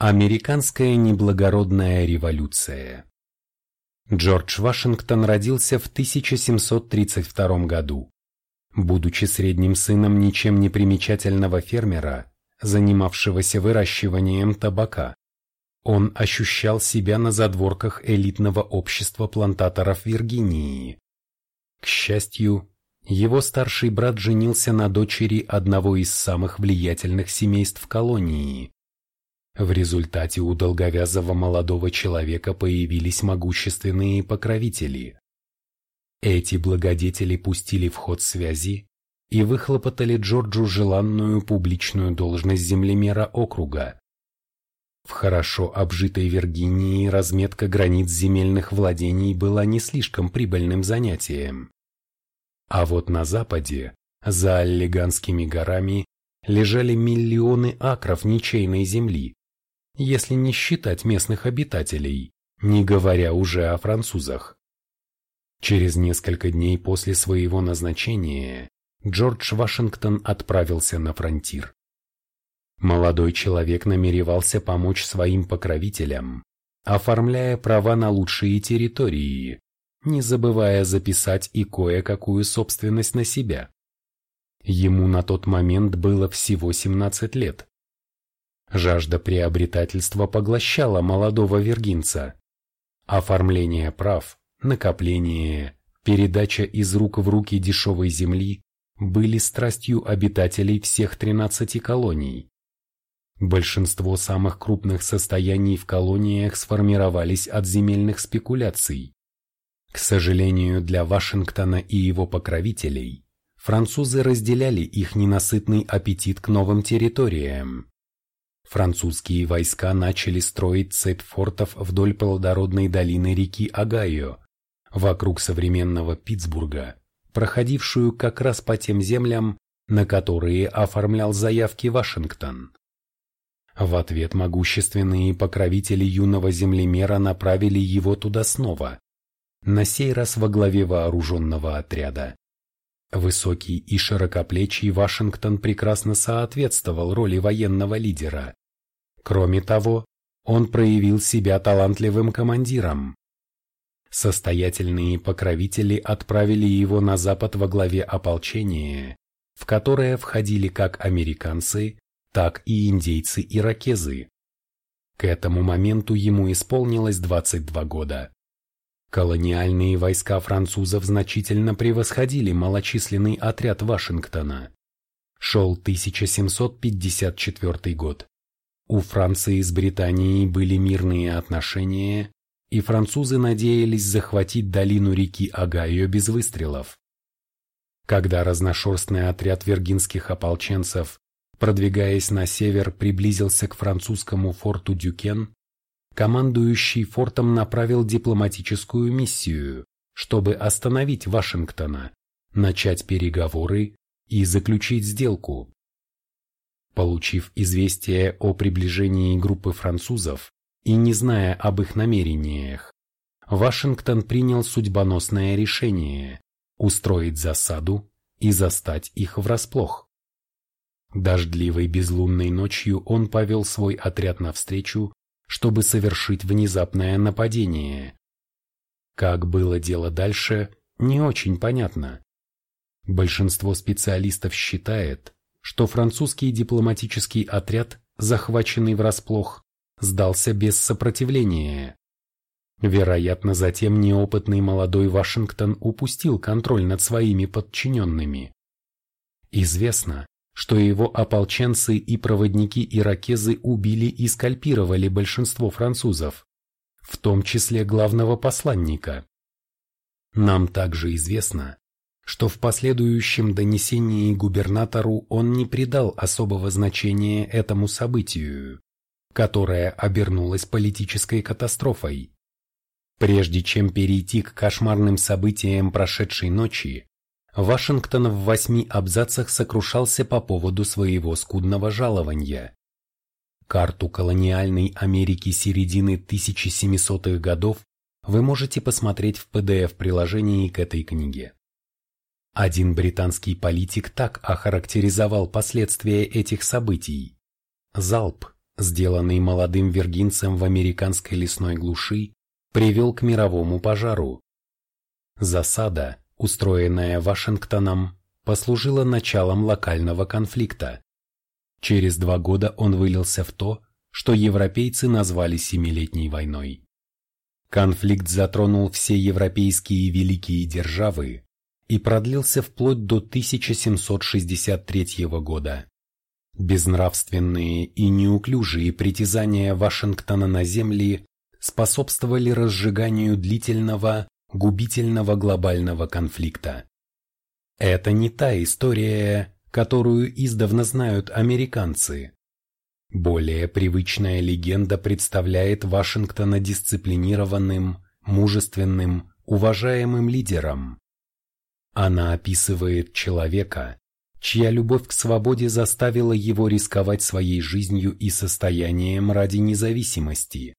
Американская неблагородная революция Джордж Вашингтон родился в 1732 году. Будучи средним сыном ничем не примечательного фермера, занимавшегося выращиванием табака, он ощущал себя на задворках элитного общества плантаторов Виргинии. К счастью, его старший брат женился на дочери одного из самых влиятельных семейств колонии. В результате у долговязого молодого человека появились могущественные покровители. Эти благодетели пустили в ход связи и выхлопотали Джорджу желанную публичную должность землемера округа. В хорошо обжитой Виргинии разметка границ земельных владений была не слишком прибыльным занятием. А вот на западе, за Аллиганскими горами, лежали миллионы акров ничейной земли, если не считать местных обитателей, не говоря уже о французах. Через несколько дней после своего назначения Джордж Вашингтон отправился на фронтир. Молодой человек намеревался помочь своим покровителям, оформляя права на лучшие территории, не забывая записать и кое-какую собственность на себя. Ему на тот момент было всего 17 лет. Жажда приобретательства поглощала молодого вергинца. Оформление прав, накопление, передача из рук в руки дешевой земли были страстью обитателей всех 13 колоний. Большинство самых крупных состояний в колониях сформировались от земельных спекуляций. К сожалению для Вашингтона и его покровителей, французы разделяли их ненасытный аппетит к новым территориям. Французские войска начали строить цепь фортов вдоль плодородной долины реки Огайо, вокруг современного Питтсбурга, проходившую как раз по тем землям, на которые оформлял заявки Вашингтон. В ответ могущественные покровители юного землемера направили его туда снова, на сей раз во главе вооруженного отряда. Высокий и широкоплечий Вашингтон прекрасно соответствовал роли военного лидера. Кроме того, он проявил себя талантливым командиром. Состоятельные покровители отправили его на запад во главе ополчения, в которое входили как американцы, так и индейцы-иракезы. К этому моменту ему исполнилось 22 года. Колониальные войска французов значительно превосходили малочисленный отряд Вашингтона. Шел 1754 год. У Франции с Британией были мирные отношения, и французы надеялись захватить долину реки Огайо без выстрелов. Когда разношерстный отряд виргинских ополченцев продвигаясь на север, приблизился к французскому форту Дюкен, командующий фортом направил дипломатическую миссию, чтобы остановить Вашингтона, начать переговоры и заключить сделку. Получив известие о приближении группы французов и не зная об их намерениях, Вашингтон принял судьбоносное решение устроить засаду и застать их врасплох. Дождливой безлунной ночью он повел свой отряд навстречу, чтобы совершить внезапное нападение. Как было дело дальше, не очень понятно. Большинство специалистов считает, что французский дипломатический отряд, захваченный врасплох, сдался без сопротивления. Вероятно, затем неопытный молодой Вашингтон упустил контроль над своими подчиненными. Известно, что его ополченцы и проводники-иракезы убили и скальпировали большинство французов, в том числе главного посланника. Нам также известно, что в последующем донесении губернатору он не придал особого значения этому событию, которое обернулось политической катастрофой. Прежде чем перейти к кошмарным событиям прошедшей ночи, Вашингтон в восьми абзацах сокрушался по поводу своего скудного жалования. Карту колониальной Америки середины 1700-х годов вы можете посмотреть в PDF-приложении к этой книге. Один британский политик так охарактеризовал последствия этих событий. Залп, сделанный молодым виргинцем в американской лесной глуши, привел к мировому пожару. Засада, устроенная Вашингтоном, послужила началом локального конфликта. Через два года он вылился в то, что европейцы назвали Семилетней войной. Конфликт затронул все европейские великие державы и продлился вплоть до 1763 года. Безнравственные и неуклюжие притязания Вашингтона на земли способствовали разжиганию длительного, губительного глобального конфликта. Это не та история, которую издавна знают американцы. Более привычная легенда представляет Вашингтона дисциплинированным, мужественным, уважаемым лидером. Она описывает человека, чья любовь к свободе заставила его рисковать своей жизнью и состоянием ради независимости,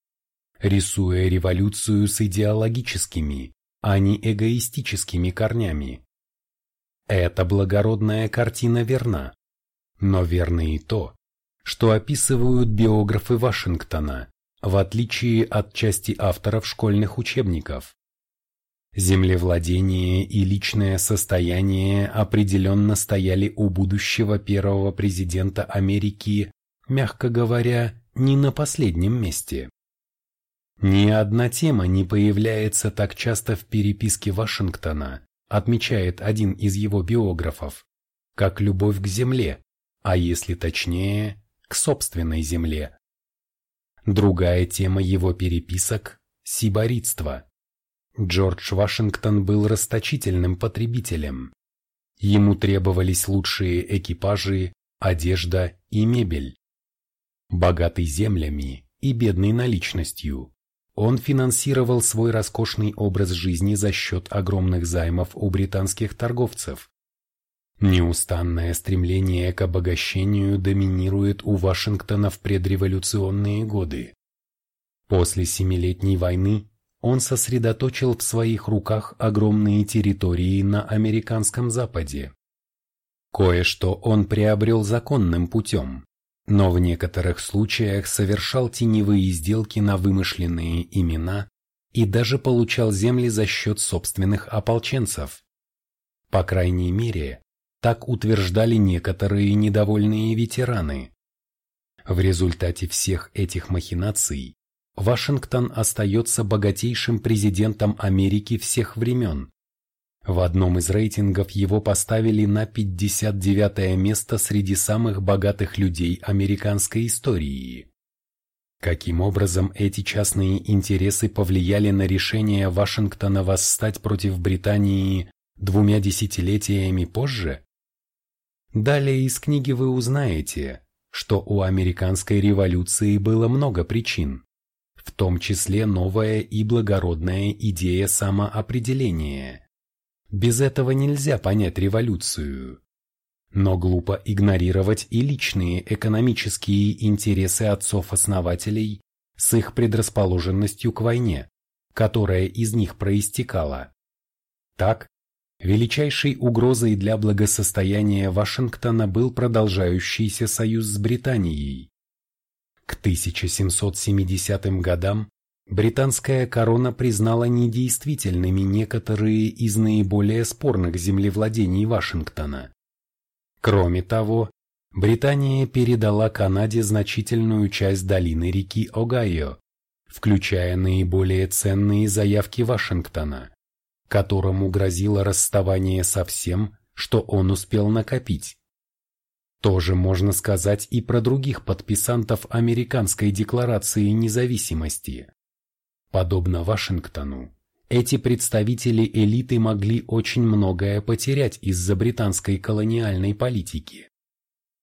рисуя революцию с идеологическими, а не эгоистическими корнями. Эта благородная картина верна, но верно и то, что описывают биографы Вашингтона, в отличие от части авторов школьных учебников. Землевладение и личное состояние определенно стояли у будущего первого президента Америки, мягко говоря, не на последнем месте. Ни одна тема не появляется так часто в переписке Вашингтона, отмечает один из его биографов, как любовь к земле, а если точнее, к собственной земле. Другая тема его переписок – сиборитство. Джордж Вашингтон был расточительным потребителем. Ему требовались лучшие экипажи, одежда и мебель. Богатый землями и бедный наличностью, он финансировал свой роскошный образ жизни за счет огромных займов у британских торговцев. Неустанное стремление к обогащению доминирует у Вашингтона в предреволюционные годы. После Семилетней войны он сосредоточил в своих руках огромные территории на американском западе. Кое-что он приобрел законным путем, но в некоторых случаях совершал теневые сделки на вымышленные имена и даже получал земли за счет собственных ополченцев. По крайней мере, так утверждали некоторые недовольные ветераны. В результате всех этих махинаций Вашингтон остается богатейшим президентом Америки всех времен, в одном из рейтингов его поставили на 59 место среди самых богатых людей американской истории. Каким образом эти частные интересы повлияли на решение Вашингтона восстать против Британии двумя десятилетиями позже? Далее из книги вы узнаете, что у американской революции было много причин, в том числе новая и благородная идея самоопределения. Без этого нельзя понять революцию. Но глупо игнорировать и личные экономические интересы отцов-основателей с их предрасположенностью к войне, которая из них проистекала. Так, величайшей угрозой для благосостояния Вашингтона был продолжающийся союз с Британией. К 1770 годам британская корона признала недействительными некоторые из наиболее спорных землевладений Вашингтона. Кроме того, Британия передала Канаде значительную часть долины реки Огайо, включая наиболее ценные заявки Вашингтона, которому грозило расставание со всем, что он успел накопить. Тоже можно сказать и про других подписантов Американской декларации независимости. Подобно Вашингтону, эти представители элиты могли очень многое потерять из-за британской колониальной политики.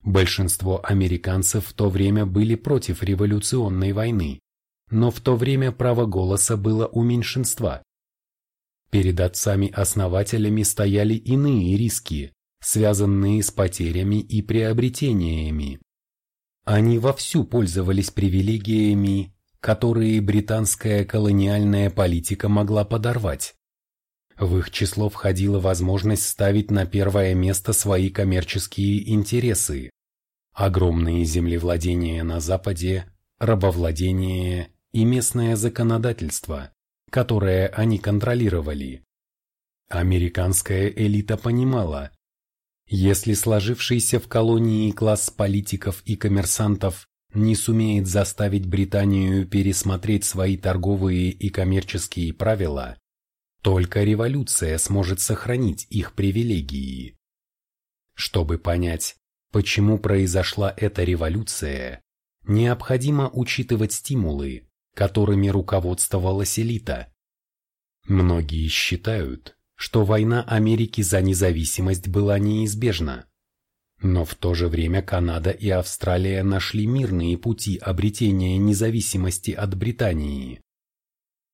Большинство американцев в то время были против революционной войны, но в то время право голоса было у меньшинства. Перед отцами-основателями стояли иные риски, связанные с потерями и приобретениями. Они вовсю пользовались привилегиями которые британская колониальная политика могла подорвать. В их число входила возможность ставить на первое место свои коммерческие интересы, огромные землевладения на Западе, рабовладение и местное законодательство, которое они контролировали. Американская элита понимала, если сложившийся в колонии класс политиков и коммерсантов не сумеет заставить Британию пересмотреть свои торговые и коммерческие правила, только революция сможет сохранить их привилегии. Чтобы понять, почему произошла эта революция, необходимо учитывать стимулы, которыми руководствовалась элита. Многие считают, что война Америки за независимость была неизбежна. Но в то же время Канада и Австралия нашли мирные пути обретения независимости от Британии.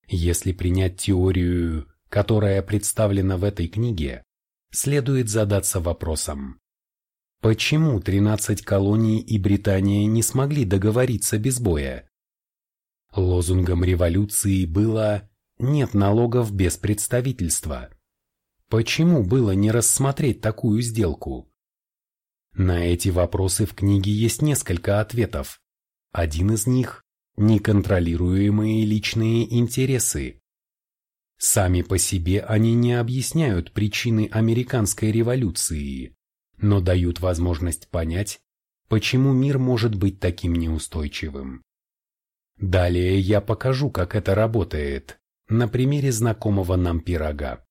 Если принять теорию, которая представлена в этой книге, следует задаться вопросом. Почему 13 колоний и Британия не смогли договориться без боя? Лозунгом революции было «нет налогов без представительства». Почему было не рассмотреть такую сделку? На эти вопросы в книге есть несколько ответов. Один из них – неконтролируемые личные интересы. Сами по себе они не объясняют причины американской революции, но дают возможность понять, почему мир может быть таким неустойчивым. Далее я покажу, как это работает, на примере знакомого нам пирога.